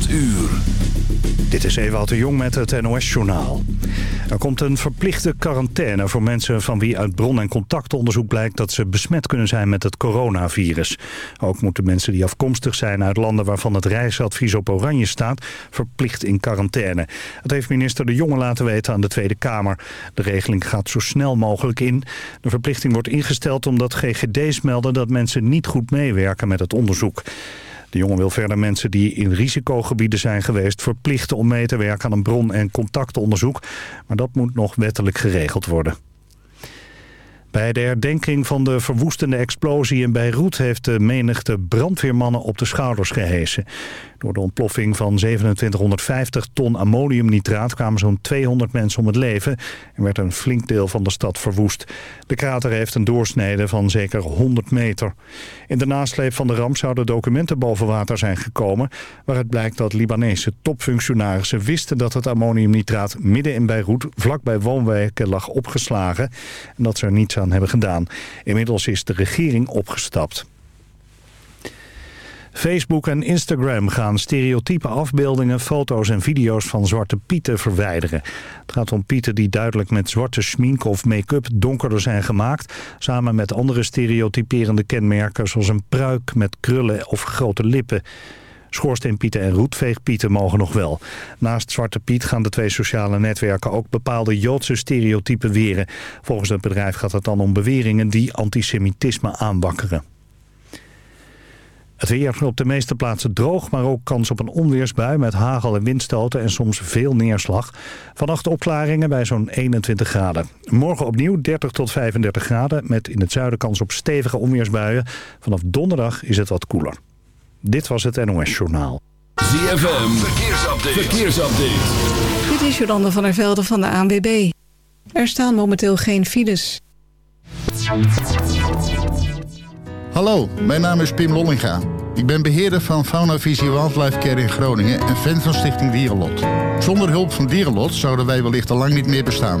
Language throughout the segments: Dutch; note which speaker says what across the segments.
Speaker 1: 8 uur. Dit is Ewout de Jong met het NOS-journaal. Er komt een verplichte quarantaine voor mensen van wie uit bron- en contactonderzoek blijkt dat ze besmet kunnen zijn met het coronavirus. Ook moeten mensen die afkomstig zijn uit landen waarvan het reisadvies op oranje staat verplicht in quarantaine. Dat heeft minister De Jonge laten weten aan de Tweede Kamer. De regeling gaat zo snel mogelijk in. De verplichting wordt ingesteld omdat GGD's melden dat mensen niet goed meewerken met het onderzoek. De jongen wil verder mensen die in risicogebieden zijn geweest... verplichten om mee te werken aan een bron- en contactonderzoek. Maar dat moet nog wettelijk geregeld worden. Bij de herdenking van de verwoestende explosie in Beirut... heeft de menigte brandweermannen op de schouders gehesen. Door de ontploffing van 2750 ton ammoniumnitraat... kwamen zo'n 200 mensen om het leven... en werd een flink deel van de stad verwoest. De krater heeft een doorsnede van zeker 100 meter. In de nasleep van de ramp zouden documenten boven water zijn gekomen... waaruit blijkt dat Libanese topfunctionarissen wisten... dat het ammoniumnitraat midden in Beirut vlakbij woonwijken lag opgeslagen... en dat ze er niets aan hebben gedaan. Inmiddels is de regering opgestapt. Facebook en Instagram gaan stereotype afbeeldingen, foto's en video's van zwarte pieten verwijderen. Het gaat om pieten die duidelijk met zwarte schmink of make-up donkerder zijn gemaakt, samen met andere stereotyperende kenmerken zoals een pruik met krullen of grote lippen. Schoorsteenpieten en roetveegpieten mogen nog wel. Naast Zwarte Piet gaan de twee sociale netwerken ook bepaalde Joodse stereotypen weren. Volgens het bedrijf gaat het dan om beweringen die antisemitisme aanwakkeren. Het weer op de meeste plaatsen droog, maar ook kans op een onweersbui met hagel en windstoten en soms veel neerslag. Vannacht opklaringen bij zo'n 21 graden. Morgen opnieuw 30 tot 35 graden met in het zuiden kans op stevige onweersbuien. Vanaf donderdag is het wat koeler. Dit was het NOS Journaal.
Speaker 2: ZFM, verkeersupdate. verkeersupdate.
Speaker 3: Dit is Jolande van der Velde van de ANWB. Er staan momenteel geen files.
Speaker 4: Hallo, mijn naam is Pim Lollinga. Ik ben beheerder van Fauna Visie Wildlife Care in Groningen en fan van Stichting Dierenlot. Zonder hulp van Dierenlot zouden wij wellicht al lang niet meer bestaan.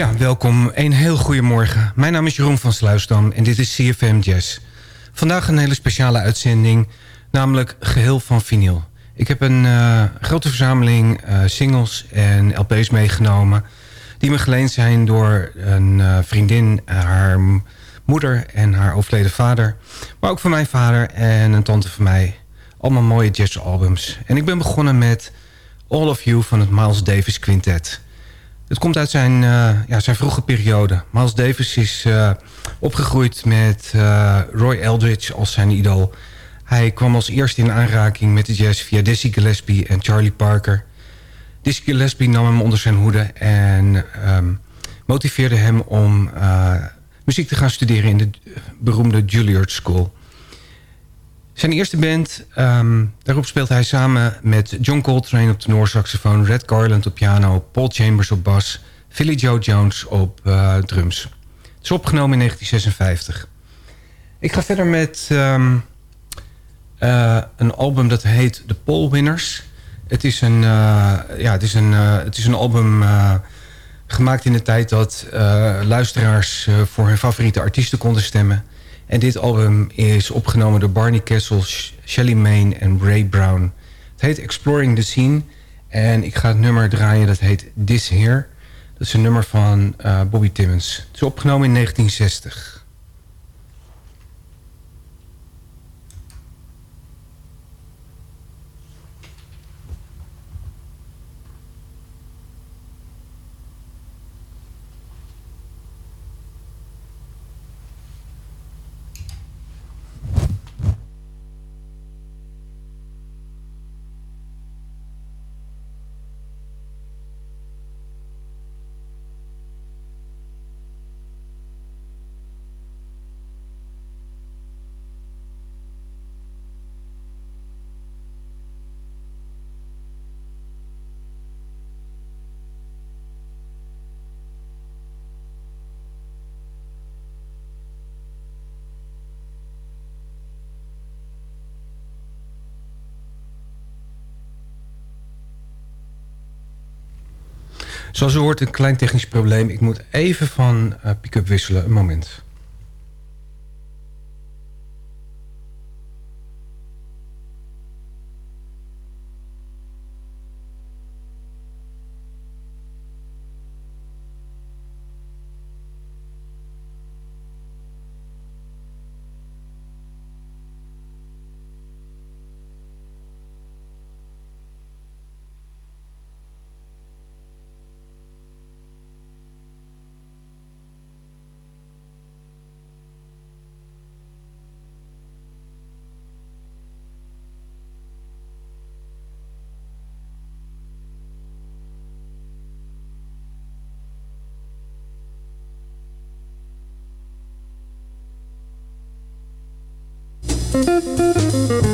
Speaker 5: Ja, welkom. Een heel goede morgen. Mijn naam is Jeroen van Sluisdam en dit is CFM Jazz. Vandaag een hele speciale uitzending, namelijk geheel van vinyl. Ik heb een uh, grote verzameling uh, singles en LP's meegenomen... die me geleend zijn door een uh, vriendin, haar moeder en haar overleden vader. Maar ook van mijn vader en een tante van mij. Allemaal mooie jazzalbums. En ik ben begonnen met All of You van het Miles Davis Quintet... Het komt uit zijn, uh, ja, zijn vroege periode. Miles Davis is uh, opgegroeid met uh, Roy Eldridge als zijn idool. Hij kwam als eerste in aanraking met de jazz via Dizzy Gillespie en Charlie Parker. Dizzy Gillespie nam hem onder zijn hoede en um, motiveerde hem om muziek te gaan studeren in de beroemde Juilliard School. Zijn eerste band, um, daarop speelt hij samen met John Coltrane op tenorsaxofoon... Red Garland op piano, Paul Chambers op bas... Philly Joe Jones op uh, drums. Het is opgenomen in 1956. Ik ga verder met um, uh, een album dat heet The Paul Winners. Het is een, uh, ja, het is een, het is een album gemaakt in de tijd dat luisteraars... voor hun favoriete artiesten konden stemmen... En dit album is opgenomen door Barney Kessel, Shelly Mayne en Ray Brown. Het heet Exploring the Scene. En ik ga het nummer draaien, dat heet This Here. Dat is een nummer van uh, Bobby Timmons. Het is opgenomen in 1960. Zoals u hoort, een klein technisch probleem. Ik moet even van uh, pick-up wisselen. Een moment. MUZIEK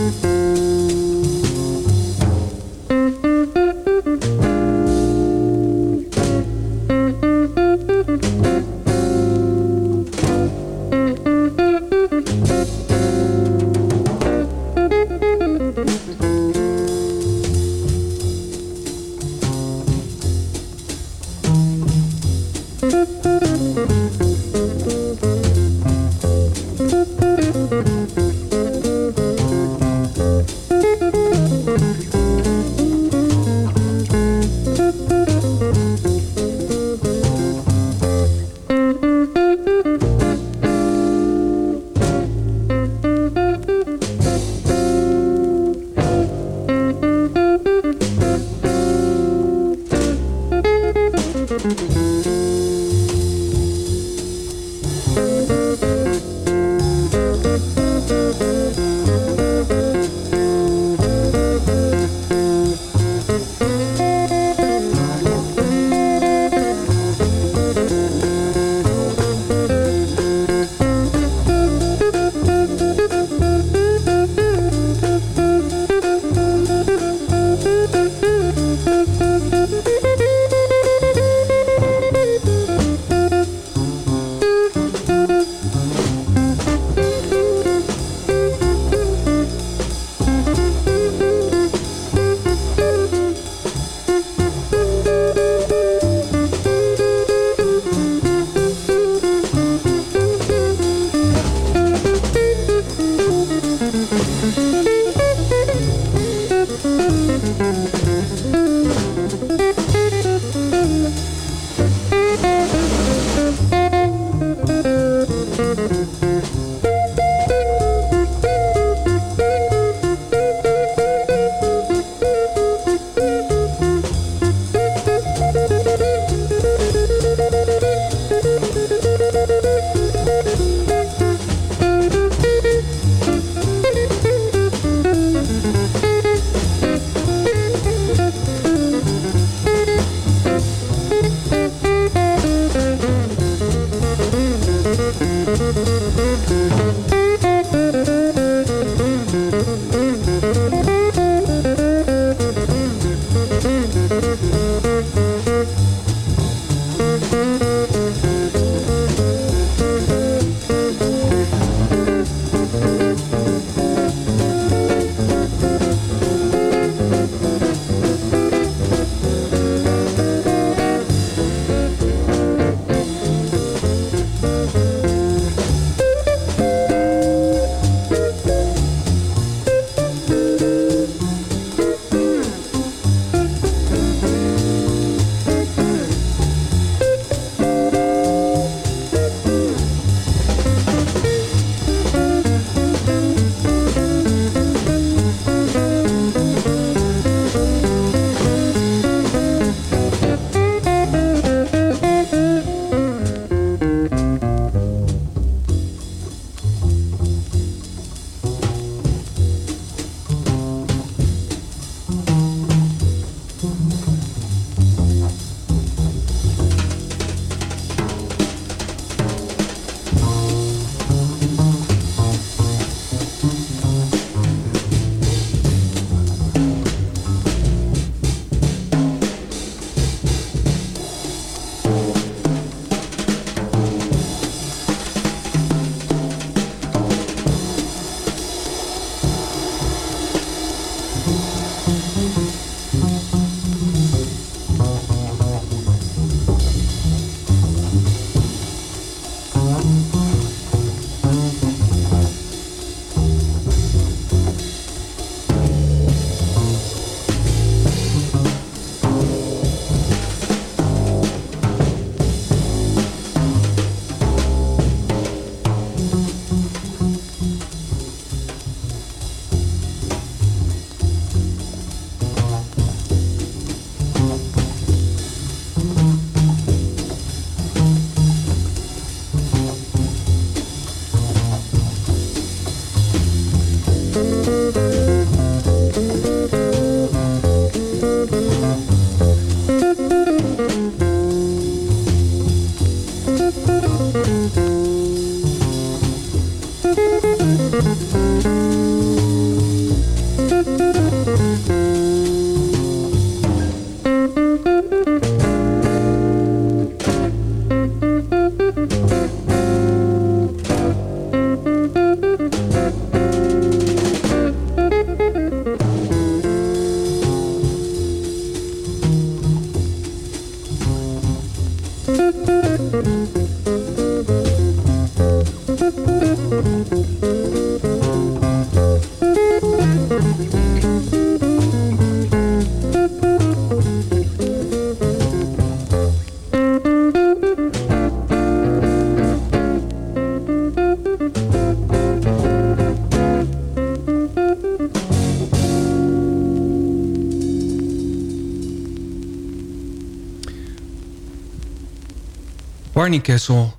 Speaker 5: Barney Kessel,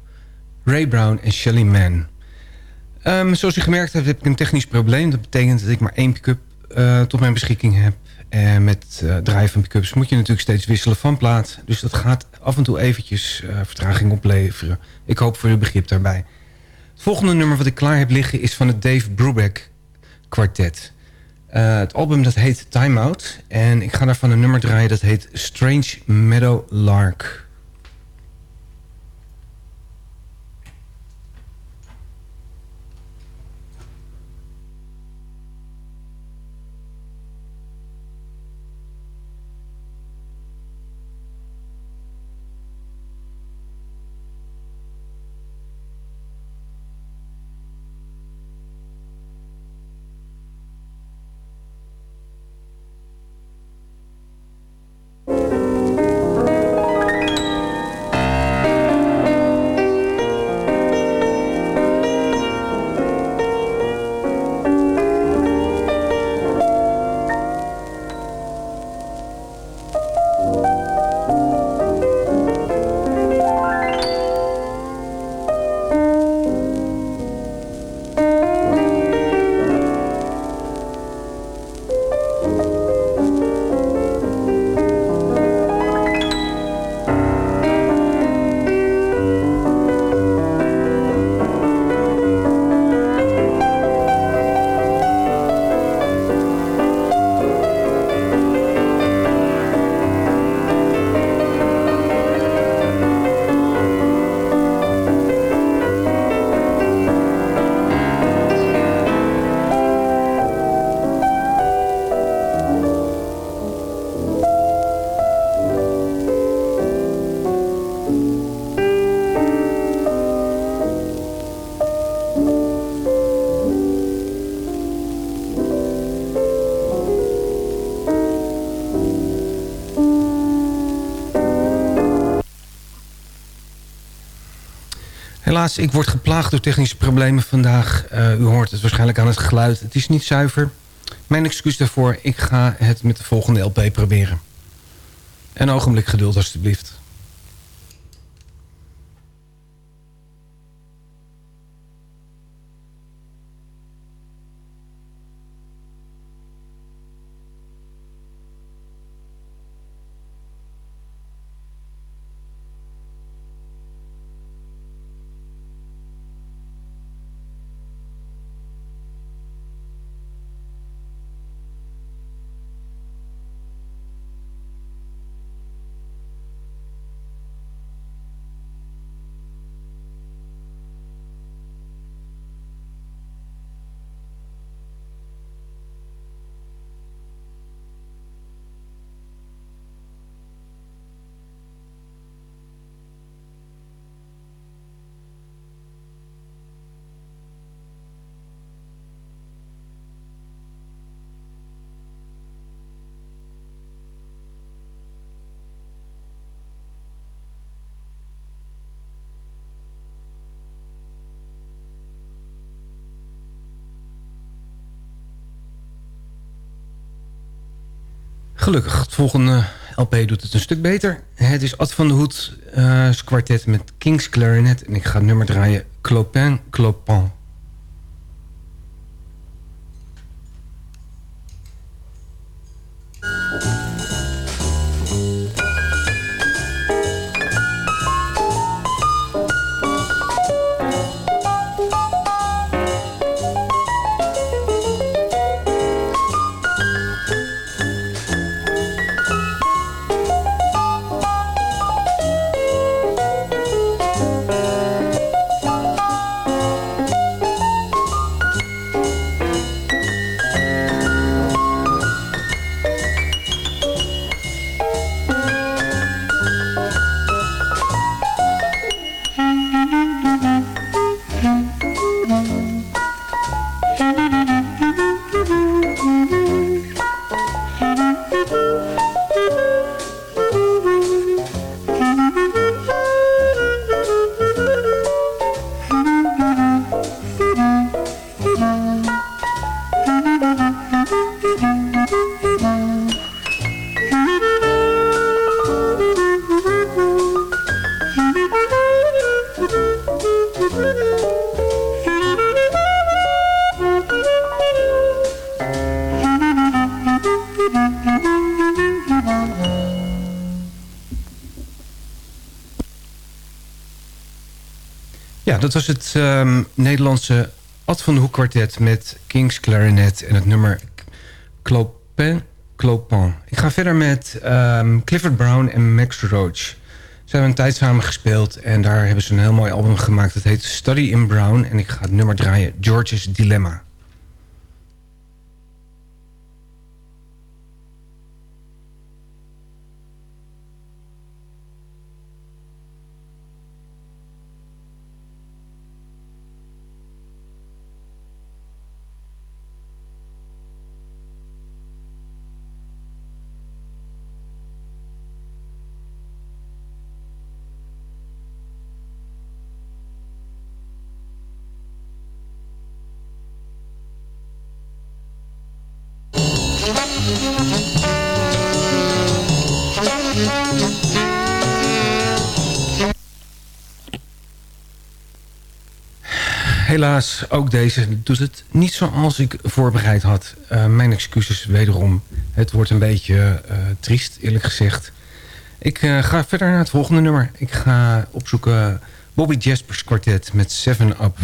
Speaker 5: Ray Brown en Shelly Mann. Um, zoals u gemerkt hebt, heb ik een technisch probleem. Dat betekent dat ik maar één pick-up uh, tot mijn beschikking heb. En met uh, draaien van pick-ups moet je natuurlijk steeds wisselen van plaat. Dus dat gaat af en toe eventjes uh, vertraging opleveren. Ik hoop voor uw begrip daarbij. Het volgende nummer wat ik klaar heb liggen is van het Dave Brubeck kwartet. het album dat heet Time Out. En ik ga daarvan een nummer draaien dat heet Strange Meadow Lark. Helaas, ik word geplaagd door technische problemen vandaag. Uh, u hoort het waarschijnlijk aan het geluid. Het is niet zuiver. Mijn excuus daarvoor. Ik ga het met de volgende LP proberen. Een ogenblik geduld alstublieft. Gelukkig, het volgende LP doet het een stuk beter. Het is Ad van de Hoed uh, kwartet met King's Clarinet. En ik ga het nummer draaien Clopin Clopin. Dat was het um, Nederlandse Ad van de Hoek kwartet met King's Clarinet en het nummer Clopin. Clopin. Ik ga verder met um, Clifford Brown en Max Roach. Ze hebben een tijd samen gespeeld en daar hebben ze een heel mooi album gemaakt. Het heet Study in Brown en ik ga het nummer draaien George's Dilemma. Helaas, ook deze doet het niet zoals ik voorbereid had. Uh, mijn excuses wederom. Het wordt een beetje uh, triest, eerlijk gezegd. Ik uh, ga verder naar het volgende nummer. Ik ga opzoeken Bobby Jaspers kwartet met Seven Up.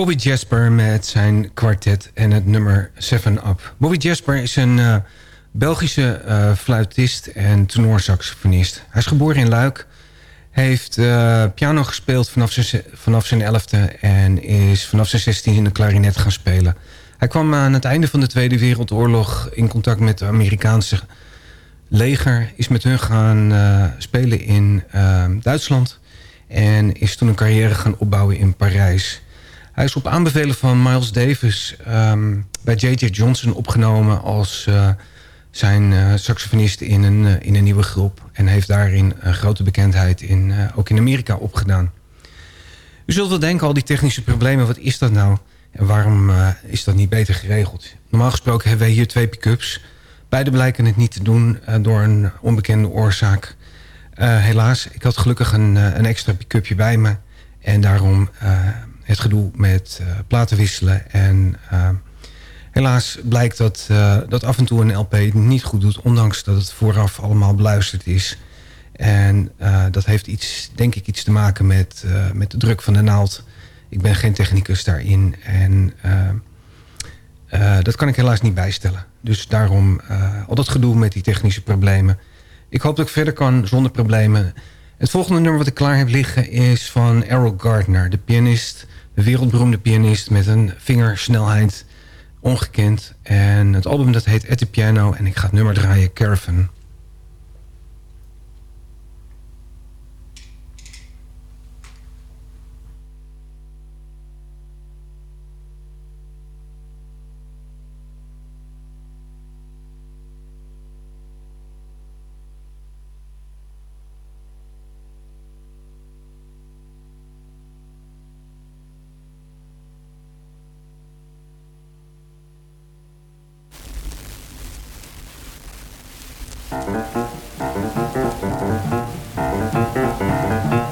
Speaker 5: Bobby Jasper met zijn kwartet en het nummer 7 Up. Bobby Jasper is een uh, Belgische uh, fluitist en tenorsaxofonist. Hij is geboren in Luik, heeft uh, piano gespeeld vanaf zijn, vanaf zijn elfde... en is vanaf zijn 16 in de klarinet gaan spelen. Hij kwam aan het einde van de Tweede Wereldoorlog in contact met de Amerikaanse leger... is met hun gaan spelen in Duitsland... en is toen een carrière gaan opbouwen in Parijs... Hij is op aanbevelen van Miles Davis um, bij J.J. Johnson opgenomen als uh, zijn uh, saxofonist in een, uh, in een nieuwe groep. En heeft daarin grote bekendheid in, ook in Amerika opgedaan. U zult wel denken, al die technische problemen, wat is dat nou? En waarom is dat niet beter geregeld? Normaal gesproken hebben wij hier twee pick-ups. Beide blijken het niet te doen door een onbekende oorzaak. helaas, ik had gelukkig een, een extra pick-upje bij me. En daarom het gedoe met uh, platen wisselen. En uh, helaas blijkt dat, uh, dat af en toe een LP niet goed doet... ondanks dat het vooraf allemaal beluisterd is. En dat heeft iets, denk ik iets te maken met, met de druk van de naald. Ik ben geen technicus daarin. En dat kan ik helaas niet bijstellen. Dus daarom al dat gedoe met die technische problemen. Ik hoop dat ik verder kan zonder problemen... Het volgende nummer wat ik klaar heb liggen is van Errol Gardner, de pianist wereldberoemde pianist met een vingersnelheid ongekend. En het album dat heet At the Piano en ik ga het nummer draaien, Caravan. Thank you.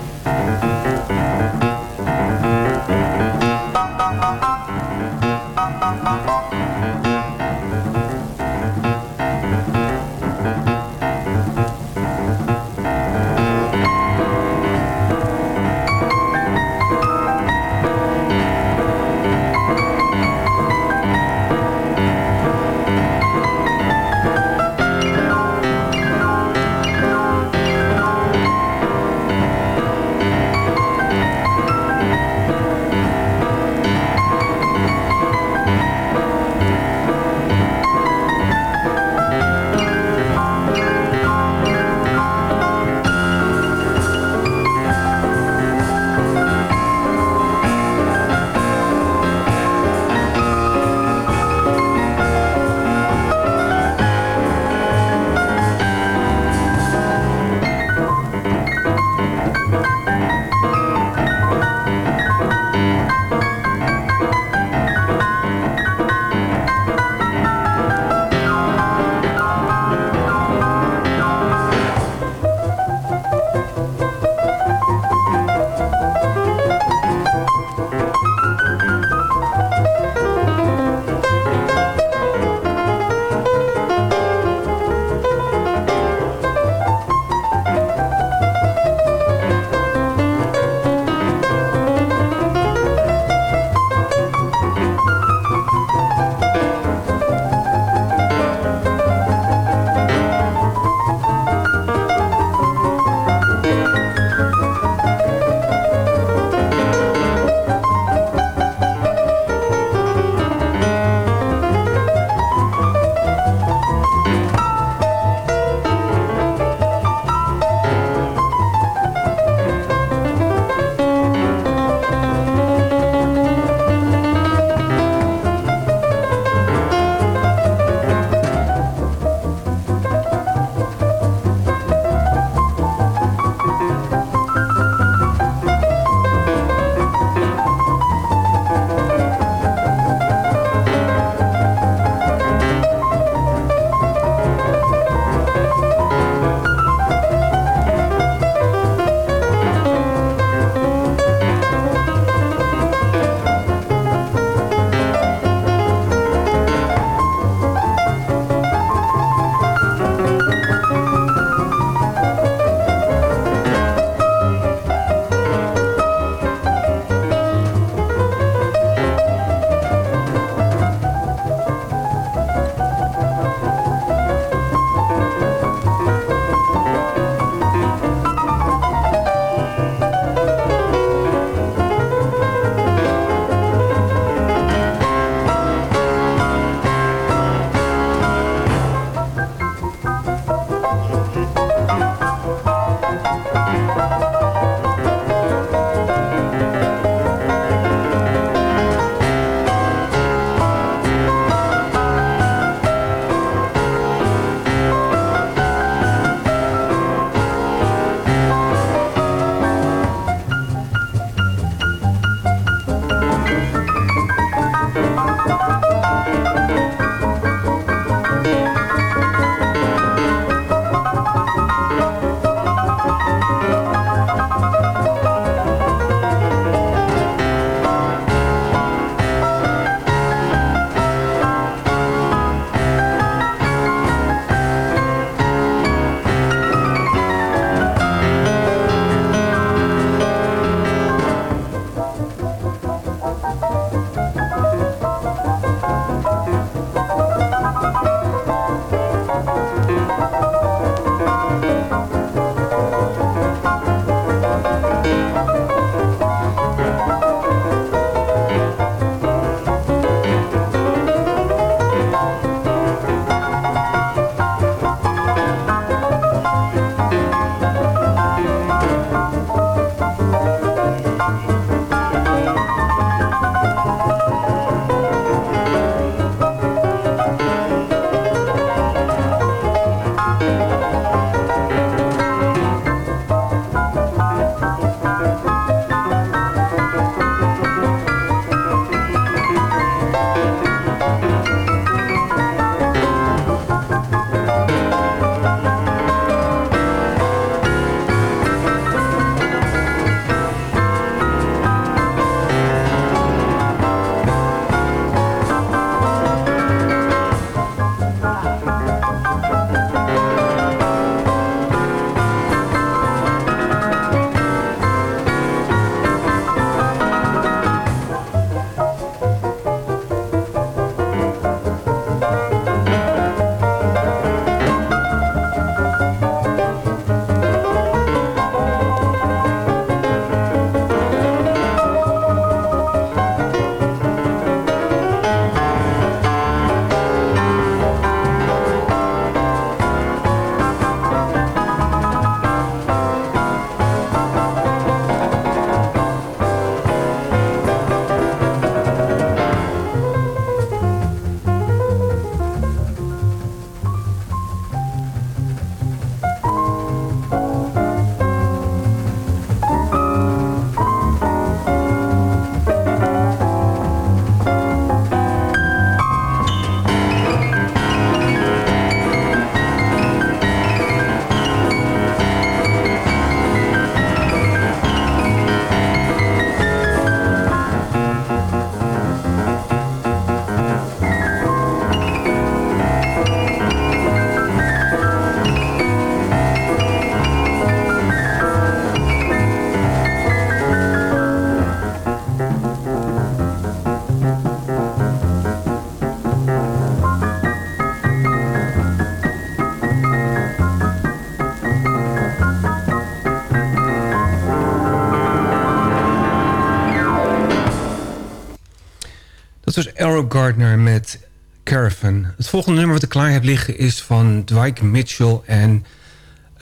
Speaker 5: Was Arrow Gardner met Caravan. Het volgende nummer wat ik klaar heb liggen is van Dwight Mitchell en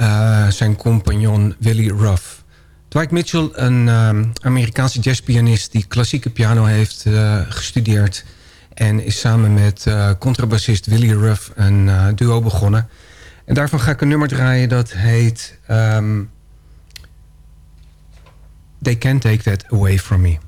Speaker 5: uh, zijn compagnon Willie Ruff. Dwight Mitchell, een um, Amerikaanse jazzpianist die klassieke piano heeft uh, gestudeerd. En is samen met contrabassist Willie Ruff een duo begonnen. En daarvan ga ik een nummer draaien dat heet... Um, They Can't Take That Away From Me.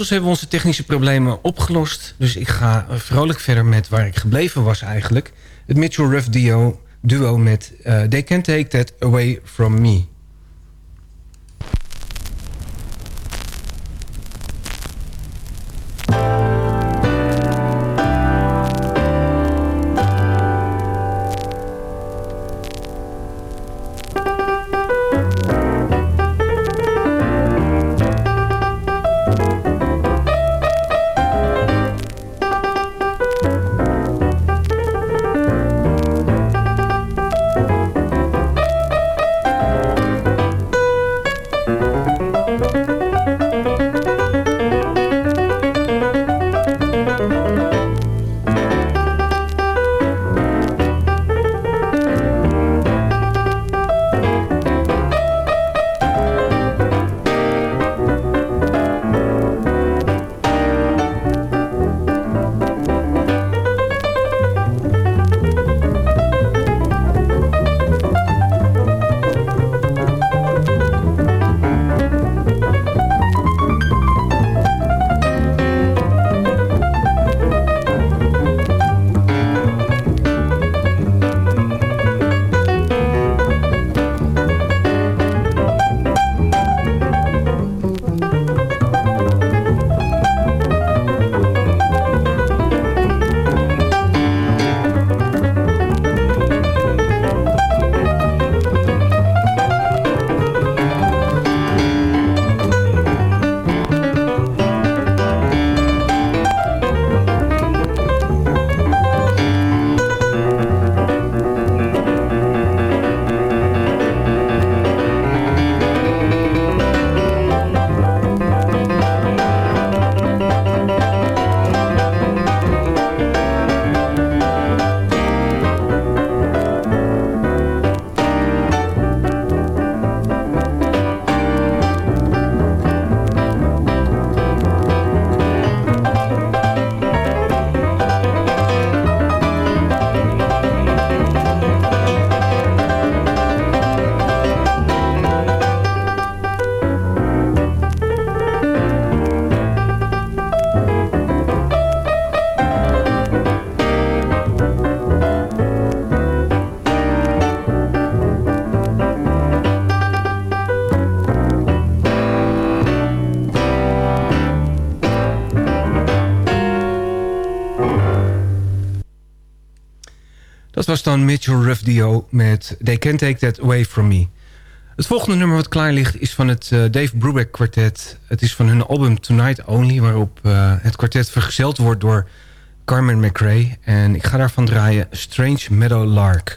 Speaker 5: Inmiddels hebben onze technische problemen opgelost. Dus ik ga vrolijk verder met waar ik gebleven was eigenlijk. Het Mitchell Ruff duo, duo met uh, They Can't Take That Away From Me. Dat was dan Mitchell Ruff Dio met They Can't Take That Away From Me. Het volgende nummer wat klaar ligt is van het uh, Dave Brubeck kwartet. Het is van hun album Tonight Only... waarop uh, het kwartet vergezeld wordt door Carmen McRae. En ik ga daarvan draaien Strange Meadow Lark.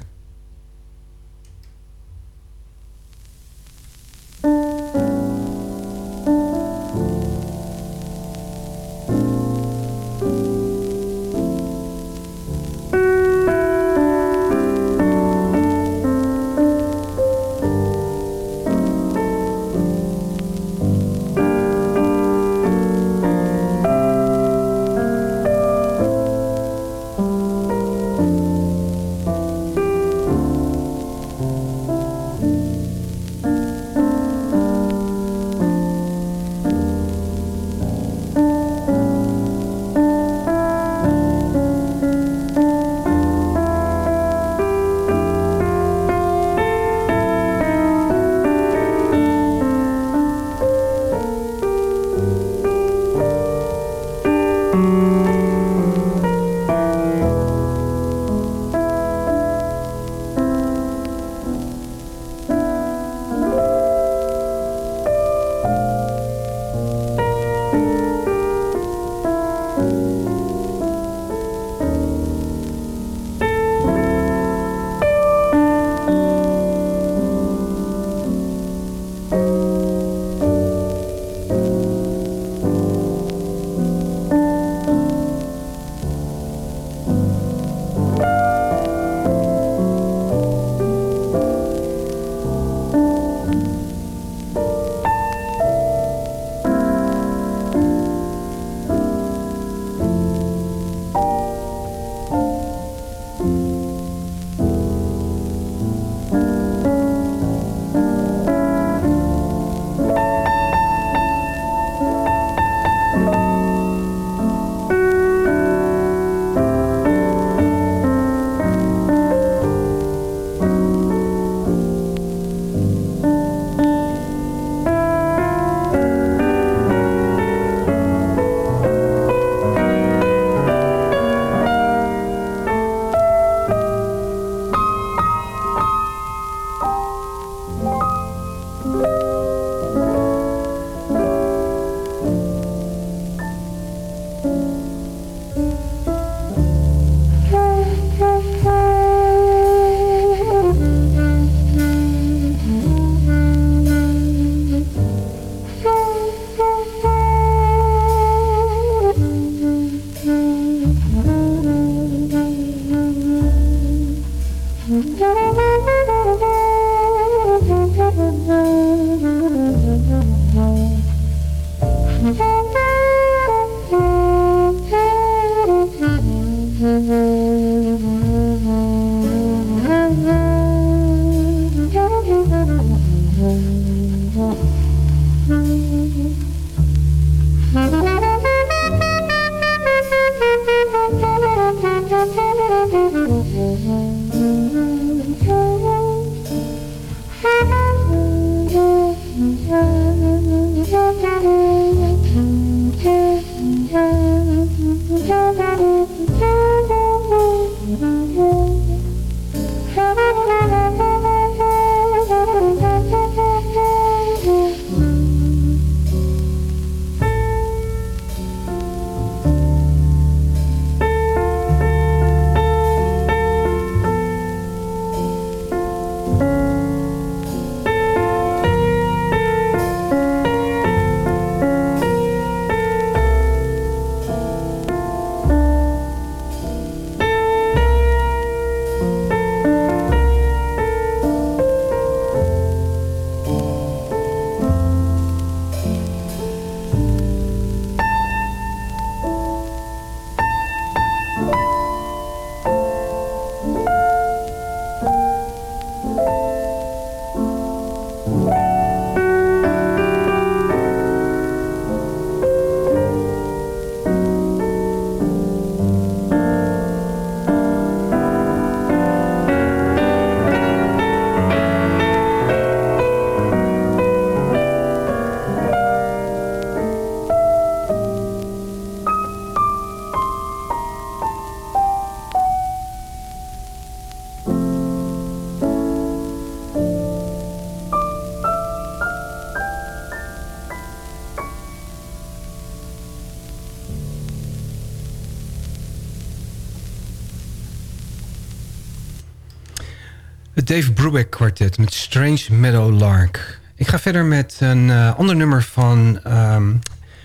Speaker 5: Dave Brubeck kwartet met Strange Meadow Lark. Ik ga verder met een uh, ander nummer van um,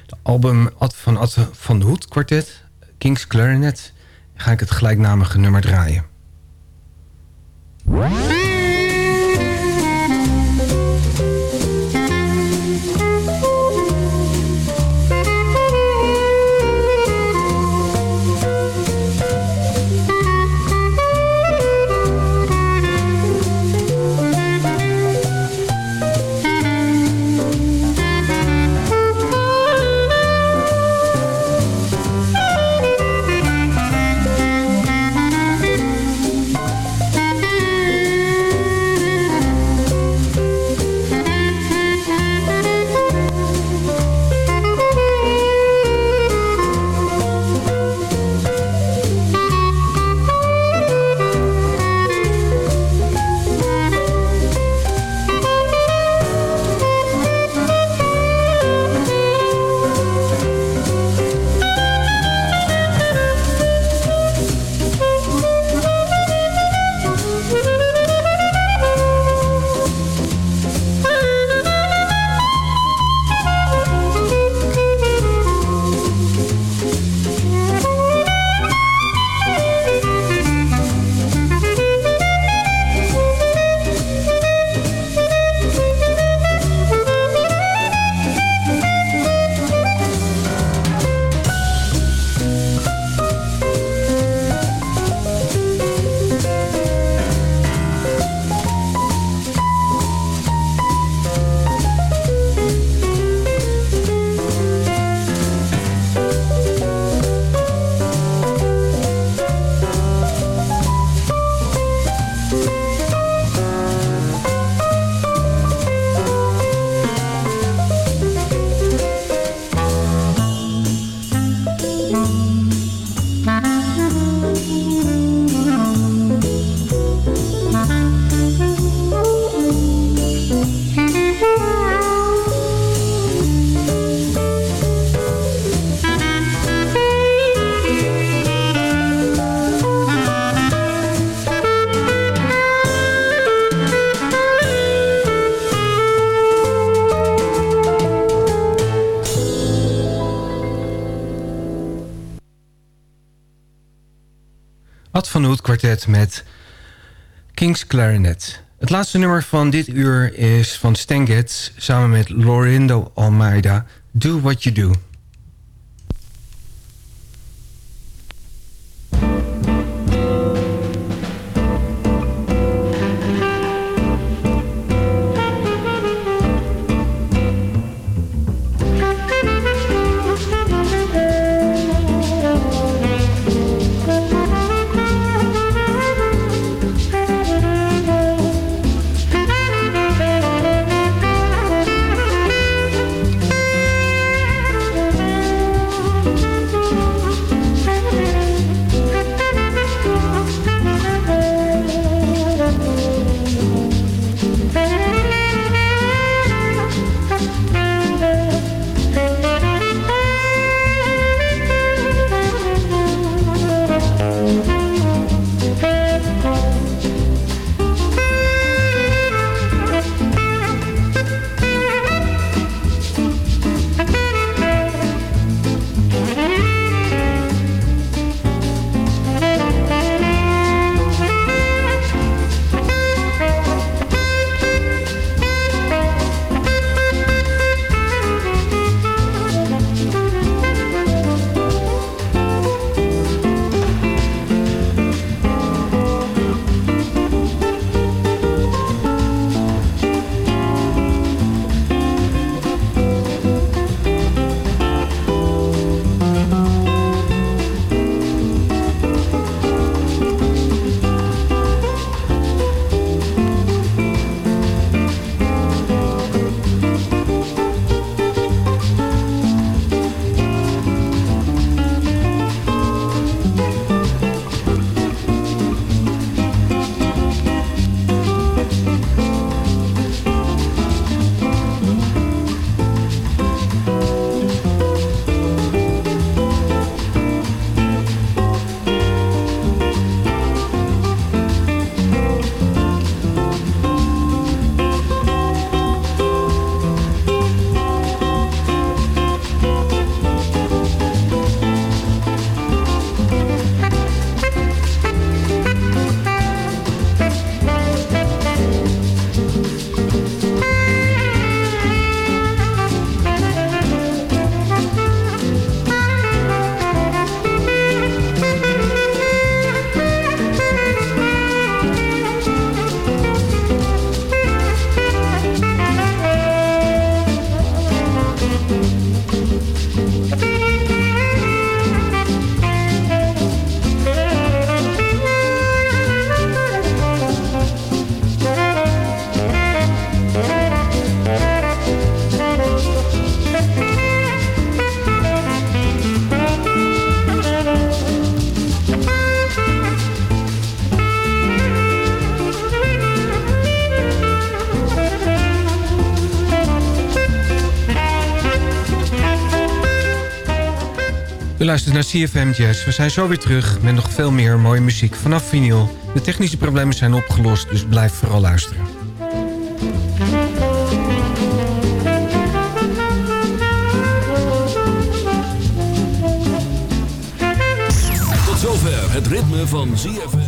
Speaker 5: de album Ad van van de Hoed kwartet. King's Clarinet. Ga ik het gelijknamige nummer draaien. Van kwartet met King's Clarinet. Het laatste nummer van dit uur is van Stan Getz... samen met Lorindo Almeida, Do What You Do. Luistert naar CFM Jazz. We zijn zo weer terug met nog veel meer mooie muziek vanaf vinyl. De technische problemen zijn opgelost, dus blijf vooral luisteren.
Speaker 2: Tot zover het ritme van ZFM.